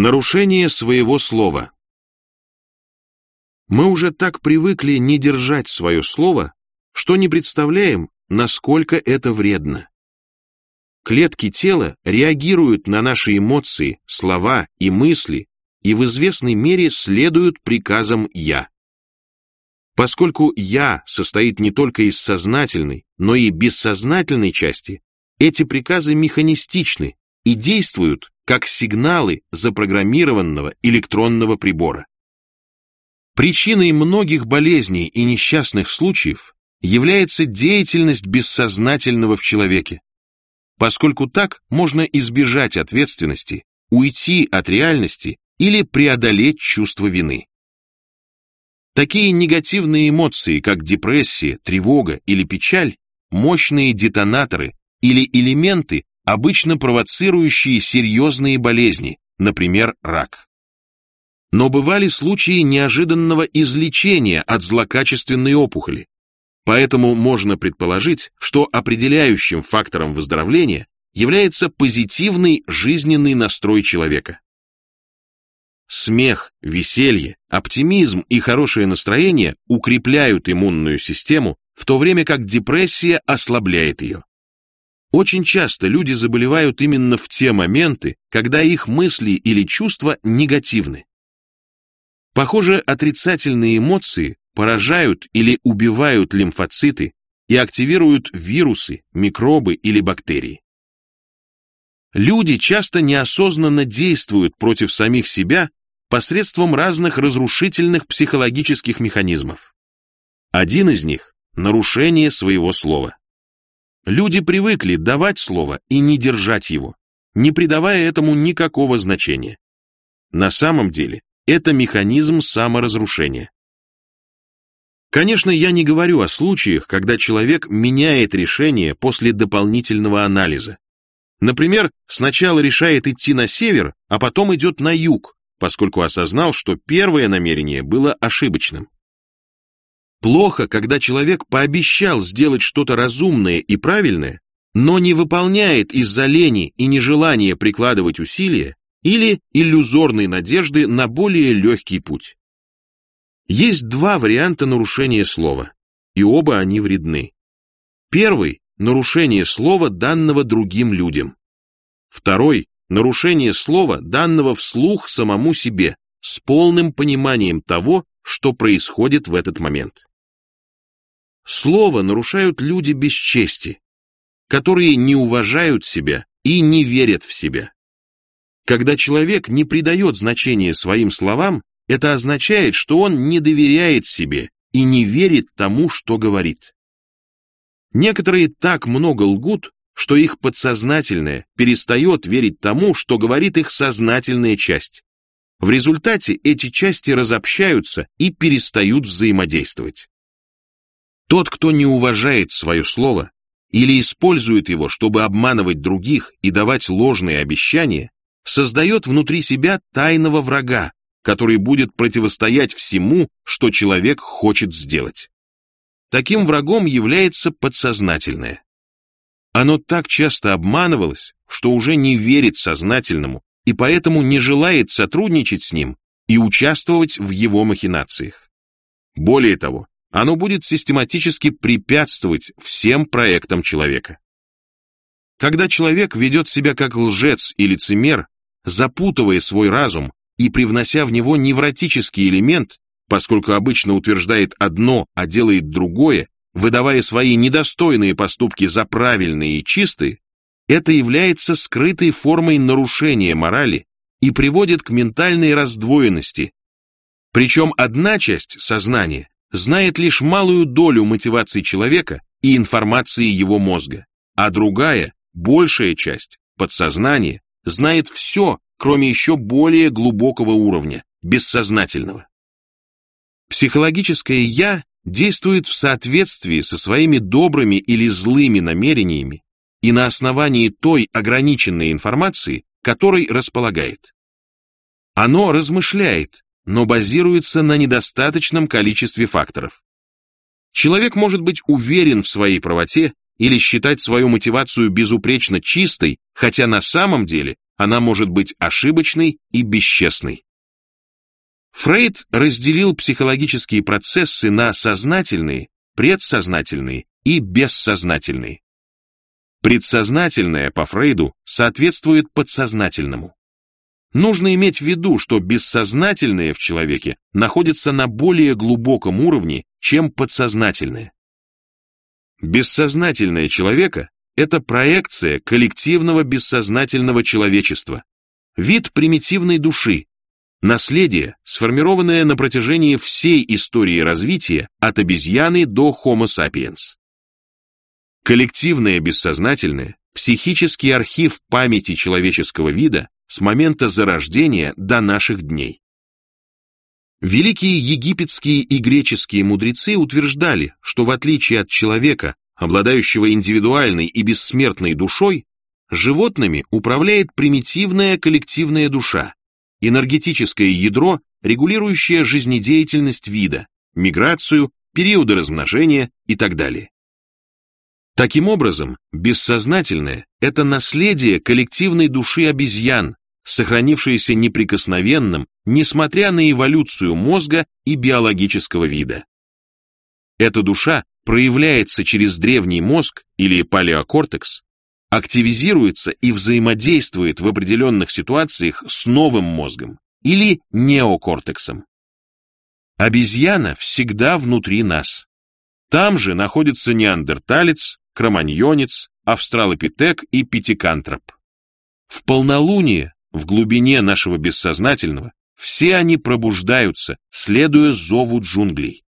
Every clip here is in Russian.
Нарушение своего слова. Мы уже так привыкли не держать свое слово, что не представляем, насколько это вредно. Клетки тела реагируют на наши эмоции, слова и мысли и в известной мере следуют приказам «я». Поскольку «я» состоит не только из сознательной, но и бессознательной части, эти приказы механистичны и действуют как сигналы запрограммированного электронного прибора. Причиной многих болезней и несчастных случаев является деятельность бессознательного в человеке, поскольку так можно избежать ответственности, уйти от реальности или преодолеть чувство вины. Такие негативные эмоции, как депрессия, тревога или печаль, мощные детонаторы или элементы, обычно провоцирующие серьезные болезни, например, рак. Но бывали случаи неожиданного излечения от злокачественной опухоли, поэтому можно предположить, что определяющим фактором выздоровления является позитивный жизненный настрой человека. Смех, веселье, оптимизм и хорошее настроение укрепляют иммунную систему, в то время как депрессия ослабляет ее. Очень часто люди заболевают именно в те моменты, когда их мысли или чувства негативны. Похоже, отрицательные эмоции поражают или убивают лимфоциты и активируют вирусы, микробы или бактерии. Люди часто неосознанно действуют против самих себя посредством разных разрушительных психологических механизмов. Один из них – нарушение своего слова. Люди привыкли давать слово и не держать его, не придавая этому никакого значения. На самом деле, это механизм саморазрушения. Конечно, я не говорю о случаях, когда человек меняет решение после дополнительного анализа. Например, сначала решает идти на север, а потом идет на юг, поскольку осознал, что первое намерение было ошибочным. Плохо, когда человек пообещал сделать что-то разумное и правильное, но не выполняет из-за лени и нежелания прикладывать усилия или иллюзорной надежды на более легкий путь. Есть два варианта нарушения слова, и оба они вредны. Первый – нарушение слова, данного другим людям. Второй – нарушение слова, данного вслух самому себе, с полным пониманием того, что происходит в этот момент. Слово нарушают люди без чести, которые не уважают себя и не верят в себя. Когда человек не придает значения своим словам, это означает, что он не доверяет себе и не верит тому, что говорит. Некоторые так много лгут, что их подсознательное перестает верить тому, что говорит их сознательная часть. В результате эти части разобщаются и перестают взаимодействовать. Тот, кто не уважает свое слово или использует его, чтобы обманывать других и давать ложные обещания, создает внутри себя тайного врага, который будет противостоять всему, что человек хочет сделать. Таким врагом является подсознательное. Оно так часто обманывалось, что уже не верит сознательному и поэтому не желает сотрудничать с ним и участвовать в его махинациях. Более того, оно будет систематически препятствовать всем проектам человека. Когда человек ведет себя как лжец и лицемер, запутывая свой разум и привнося в него невротический элемент, поскольку обычно утверждает одно, а делает другое, выдавая свои недостойные поступки за правильные и чистые, это является скрытой формой нарушения морали и приводит к ментальной раздвоенности. Причем одна часть сознания знает лишь малую долю мотивации человека и информации его мозга, а другая, большая часть, подсознание, знает все, кроме еще более глубокого уровня, бессознательного. Психологическое «я» действует в соответствии со своими добрыми или злыми намерениями и на основании той ограниченной информации, которой располагает. Оно размышляет, но базируется на недостаточном количестве факторов. Человек может быть уверен в своей правоте или считать свою мотивацию безупречно чистой, хотя на самом деле она может быть ошибочной и бесчестной. Фрейд разделил психологические процессы на сознательные, предсознательные и бессознательные. Предсознательное, по Фрейду, соответствует подсознательному. Нужно иметь в виду, что бессознательное в человеке находится на более глубоком уровне, чем подсознательное. Бессознательное человека – это проекция коллективного бессознательного человечества, вид примитивной души, наследие, сформированное на протяжении всей истории развития от обезьяны до Homo sapiens. Коллективное бессознательное – психический архив памяти человеческого вида с момента зарождения до наших дней. Великие египетские и греческие мудрецы утверждали, что в отличие от человека, обладающего индивидуальной и бессмертной душой, животными управляет примитивная коллективная душа, энергетическое ядро, регулирующее жизнедеятельность вида, миграцию, периоды размножения и так далее. Таким образом, бессознательное – это наследие коллективной души обезьян, сохранившееся неприкосновенным, несмотря на эволюцию мозга и биологического вида. Эта душа проявляется через древний мозг или палеокортекс, активизируется и взаимодействует в определенных ситуациях с новым мозгом или неокортексом. Обезьяна всегда внутри нас. Там же находится неандерталец, кроманьонец, австралопитек и пятикантроп. В полнолуние, в глубине нашего бессознательного, все они пробуждаются, следуя зову джунглей.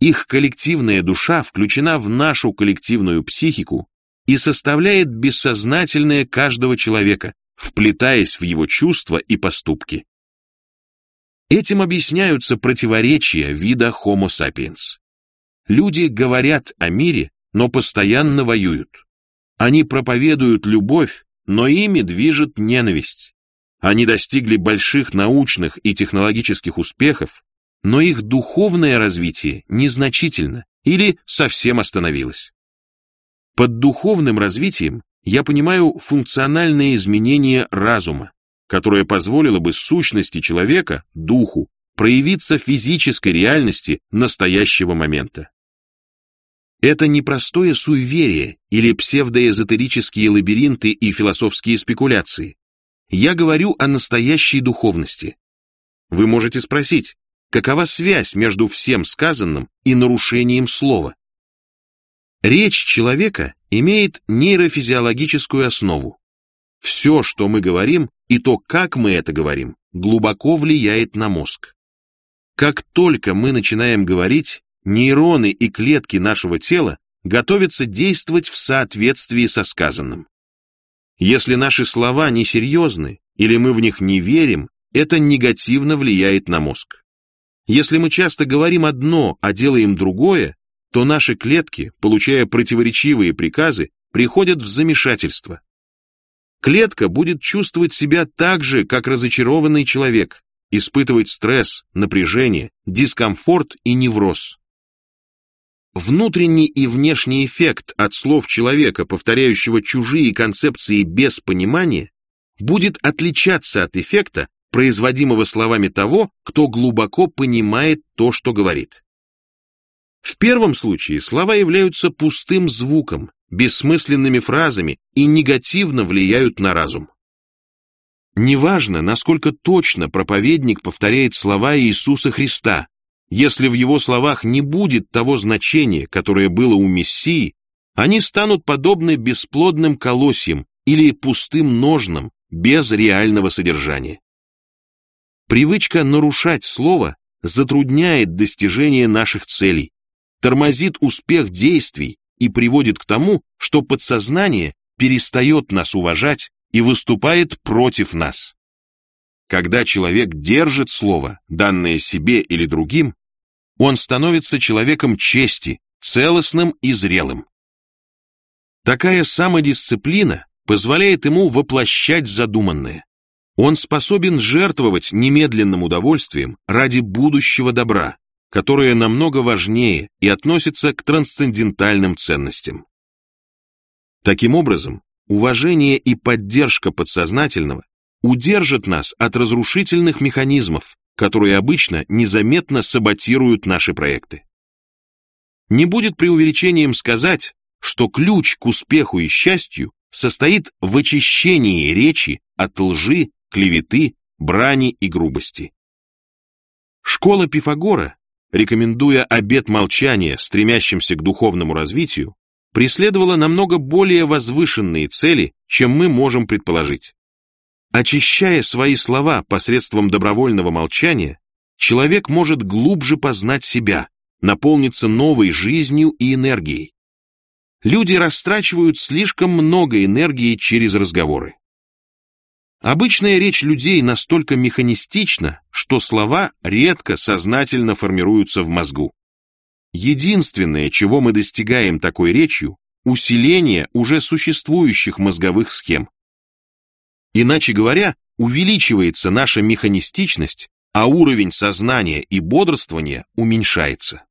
Их коллективная душа включена в нашу коллективную психику и составляет бессознательное каждого человека, вплетаясь в его чувства и поступки. Этим объясняются противоречия вида Homo sapiens. Люди говорят о мире, но постоянно воюют. Они проповедуют любовь, но ими движет ненависть. Они достигли больших научных и технологических успехов, но их духовное развитие незначительно или совсем остановилось. Под духовным развитием я понимаю функциональное изменение разума, которое позволило бы сущности человека, духу, проявиться в физической реальности настоящего момента. Это не простое суеверие или псевдоэзотерические лабиринты и философские спекуляции. Я говорю о настоящей духовности. Вы можете спросить, какова связь между всем сказанным и нарушением слова? Речь человека имеет нейрофизиологическую основу. Все, что мы говорим, и то, как мы это говорим, глубоко влияет на мозг. Как только мы начинаем говорить, нейроны и клетки нашего тела готовятся действовать в соответствии со сказанным. Если наши слова несерьезны или мы в них не верим, это негативно влияет на мозг. Если мы часто говорим одно, а делаем другое, то наши клетки, получая противоречивые приказы, приходят в замешательство. Клетка будет чувствовать себя так же, как разочарованный человек, испытывать стресс, напряжение, дискомфорт и невроз. Внутренний и внешний эффект от слов человека, повторяющего чужие концепции без понимания, будет отличаться от эффекта, производимого словами того, кто глубоко понимает то, что говорит. В первом случае слова являются пустым звуком, бессмысленными фразами и негативно влияют на разум. Неважно, насколько точно проповедник повторяет слова Иисуса Христа, если в его словах не будет того значения, которое было у Мессии, они станут подобны бесплодным колосьям или пустым ножнам без реального содержания. Привычка нарушать слово затрудняет достижение наших целей, тормозит успех действий и приводит к тому, что подсознание перестает нас уважать и выступает против нас. Когда человек держит слово, данное себе или другим, он становится человеком чести, целостным и зрелым. Такая самодисциплина позволяет ему воплощать задуманное. Он способен жертвовать немедленным удовольствием ради будущего добра, которое намного важнее и относится к трансцендентальным ценностям. Таким образом, уважение и поддержка подсознательного удержат нас от разрушительных механизмов, которые обычно незаметно саботируют наши проекты. Не будет преувеличением сказать, что ключ к успеху и счастью состоит в очищении речи от лжи, клеветы, брани и грубости. Школа Пифагора, рекомендуя обет молчания стремящимся к духовному развитию, преследовала намного более возвышенные цели, чем мы можем предположить. Очищая свои слова посредством добровольного молчания, человек может глубже познать себя, наполниться новой жизнью и энергией. Люди растрачивают слишком много энергии через разговоры. Обычная речь людей настолько механистична, что слова редко сознательно формируются в мозгу. Единственное, чего мы достигаем такой речью, усиление уже существующих мозговых схем. Иначе говоря, увеличивается наша механистичность, а уровень сознания и бодрствования уменьшается.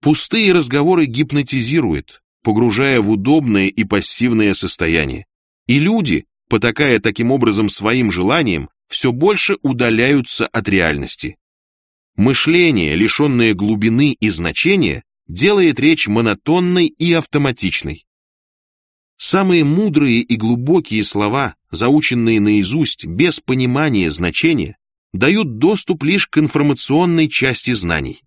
Пустые разговоры гипнотизируют, погружая в удобное и пассивное состояние. И люди, потакая таким образом своим желаниям, все больше удаляются от реальности. Мышление, лишенное глубины и значения, делает речь монотонной и автоматичной. Самые мудрые и глубокие слова, заученные наизусть без понимания значения, дают доступ лишь к информационной части знаний.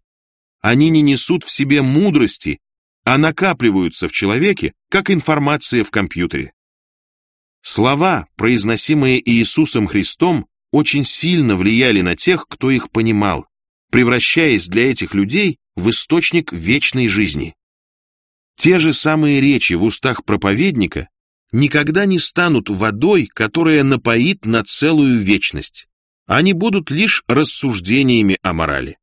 Они не несут в себе мудрости а накапливаются в человеке, как информация в компьютере. Слова, произносимые Иисусом Христом, очень сильно влияли на тех, кто их понимал, превращаясь для этих людей в источник вечной жизни. Те же самые речи в устах проповедника никогда не станут водой, которая напоит на целую вечность. Они будут лишь рассуждениями о морали.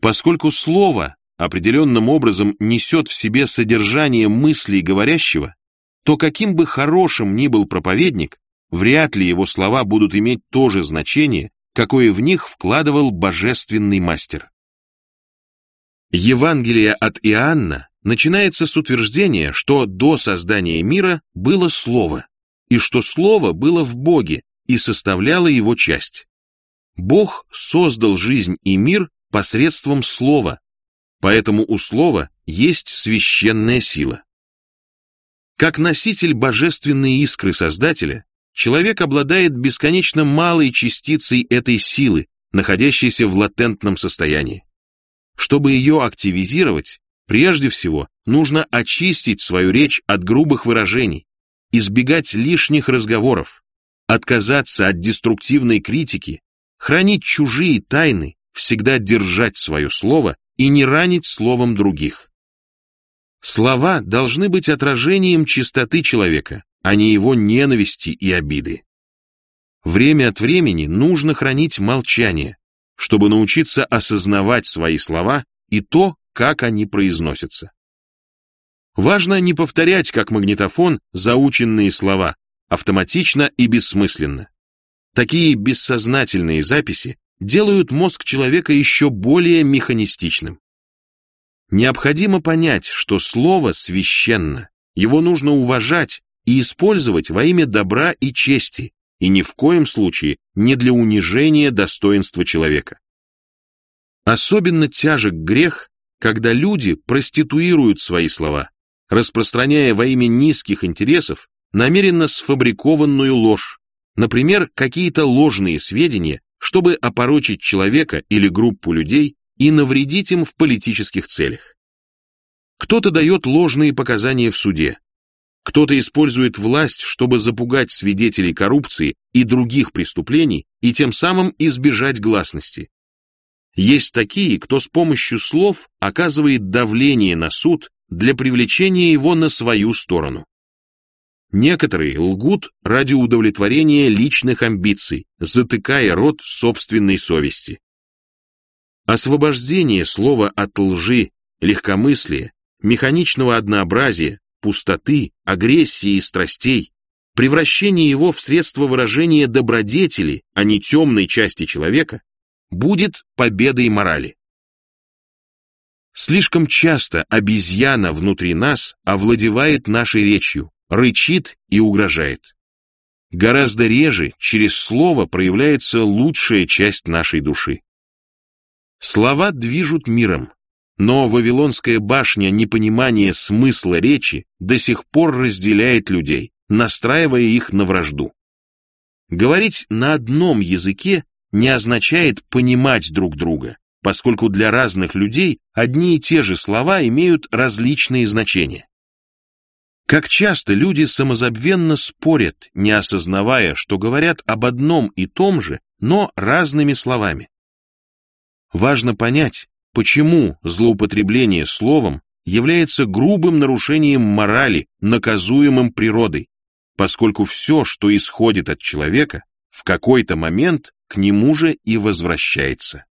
Поскольку слово определенным образом несет в себе содержание мыслей говорящего, то каким бы хорошим ни был проповедник, вряд ли его слова будут иметь то же значение, какое в них вкладывал божественный мастер. Евангелие от Иоанна начинается с утверждения, что до создания мира было Слово, и что Слово было в Боге и составляло его часть. Бог создал жизнь и мир посредством Слова, Поэтому у слова есть священная сила. Как носитель божественной искры Создателя, человек обладает бесконечно малой частицей этой силы, находящейся в латентном состоянии. Чтобы ее активизировать, прежде всего нужно очистить свою речь от грубых выражений, избегать лишних разговоров, отказаться от деструктивной критики, хранить чужие тайны, всегда держать свое слово и не ранить словом других. Слова должны быть отражением чистоты человека, а не его ненависти и обиды. Время от времени нужно хранить молчание, чтобы научиться осознавать свои слова и то, как они произносятся. Важно не повторять, как магнитофон, заученные слова, автоматично и бессмысленно. Такие бессознательные записи делают мозг человека еще более механистичным. Необходимо понять, что слово священно, его нужно уважать и использовать во имя добра и чести, и ни в коем случае не для унижения достоинства человека. Особенно тяжек грех, когда люди проституируют свои слова, распространяя во имя низких интересов намеренно сфабрикованную ложь, например, какие-то ложные сведения чтобы опорочить человека или группу людей и навредить им в политических целях. Кто-то дает ложные показания в суде, кто-то использует власть, чтобы запугать свидетелей коррупции и других преступлений и тем самым избежать гласности. Есть такие, кто с помощью слов оказывает давление на суд для привлечения его на свою сторону. Некоторые лгут ради удовлетворения личных амбиций, затыкая рот собственной совести. Освобождение слова от лжи, легкомыслия, механичного однообразия, пустоты, агрессии и страстей, превращение его в средство выражения добродетели, а не темной части человека, будет победой морали. Слишком часто обезьяна внутри нас овладевает нашей речью, рычит и угрожает. Гораздо реже через слово проявляется лучшая часть нашей души. Слова движут миром, но Вавилонская башня непонимания смысла речи до сих пор разделяет людей, настраивая их на вражду. Говорить на одном языке не означает понимать друг друга, поскольку для разных людей одни и те же слова имеют различные значения. Как часто люди самозабвенно спорят, не осознавая, что говорят об одном и том же, но разными словами. Важно понять, почему злоупотребление словом является грубым нарушением морали, наказуемым природой, поскольку все, что исходит от человека, в какой-то момент к нему же и возвращается.